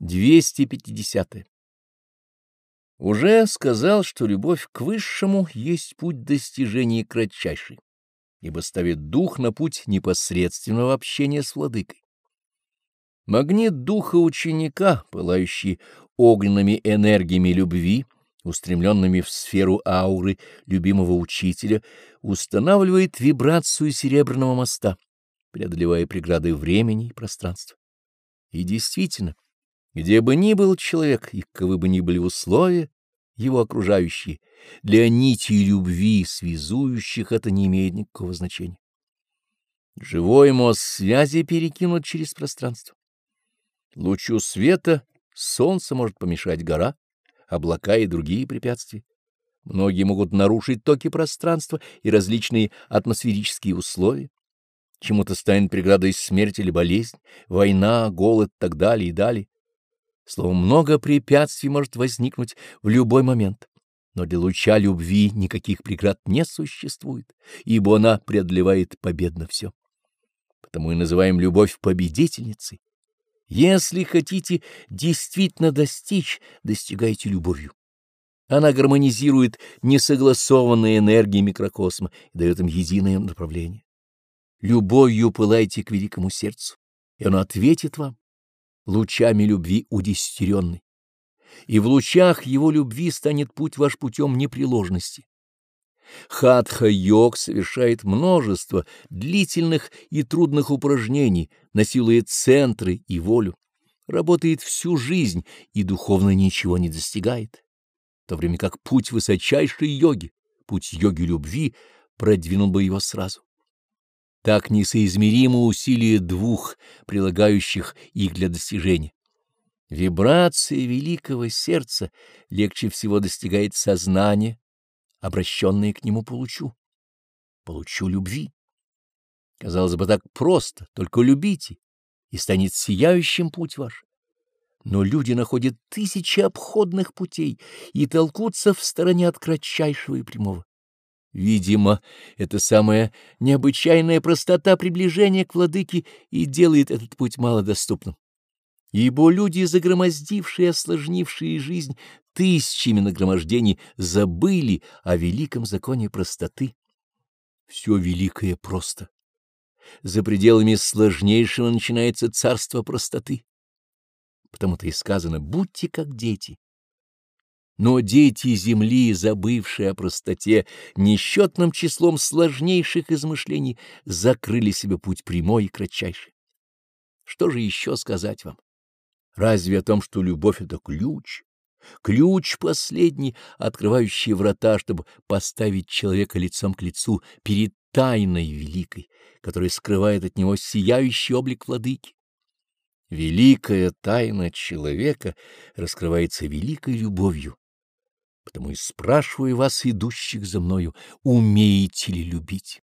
250. Уже сказал, что любовь к высшему есть путь достижения кратчайший, ибо ставит дух на путь непосредственного общения с владыкой. Магнит духа ученика, пылающий огненными энергиями любви, устремленными в сферу ауры любимого учителя, устанавливает вибрацию серебряного моста, преодолевая преграды времени и пространства. И действительно, где бы ни был человек, и каковы бы ни были условия, его окружающие, для нитей любви, связующих, это не имеет никакого значения. Живой мост связи перекинут через пространство. Лучу света солнце может помешать гора, облака и другие препятствия. Многие могут нарушить токи пространства и различные атмосферические условия. Чему-то станет преградой смерть или болезнь, война, голод так далее и далее. Словом, много препятствий может возникнуть в любой момент, но для луча любви никаких преград не существует, ибо она преодолевает победно все. Потому и называем любовь победительницей. Если хотите действительно достичь, достигайте любовью. Она гармонизирует несогласованные энергии микрокосма и дает им единое направление. Любовью пылайте к великому сердцу, и оно ответит вам лучами любви удесятеренный, и в лучах его любви станет путь ваш путем непреложности. Хатха-йог совершает множество длительных и трудных упражнений, насилует центры и волю, работает всю жизнь и духовно ничего не достигает, в то время как путь высочайшей йоги, путь йоги любви, продвинул бы его сразу. Так несоизмеримо усилие двух, прилагающих их для достижения. Вибрация великого сердца легче всего достигает сознания, обращенное к нему получу. Получу любви. Казалось бы, так просто, только любите, и станет сияющим путь ваш. Но люди находят тысячи обходных путей и толкутся в стороне от кратчайшего и прямого. Видимо, это самая необычайная простота приближения к владыке и делает этот путь малодоступным. Ибо люди, загромоздившие и осложнившие жизнь тысячами нагромождений, забыли о великом законе простоты. Все великое просто. За пределами сложнейшего начинается царство простоты. Потому-то и сказано «будьте как дети». Но дети земли, забывшие о простоте, несчетным числом сложнейших измышлений, закрыли себе путь прямой и кратчайший. Что же еще сказать вам? Разве о том, что любовь — это ключ? Ключ последний, открывающий врата, чтобы поставить человека лицом к лицу перед тайной великой, которая скрывает от него сияющий облик владыки. Великая тайна человека раскрывается великой любовью, Потому и спрашиваю вас, идущих за мною, умеете ли любить?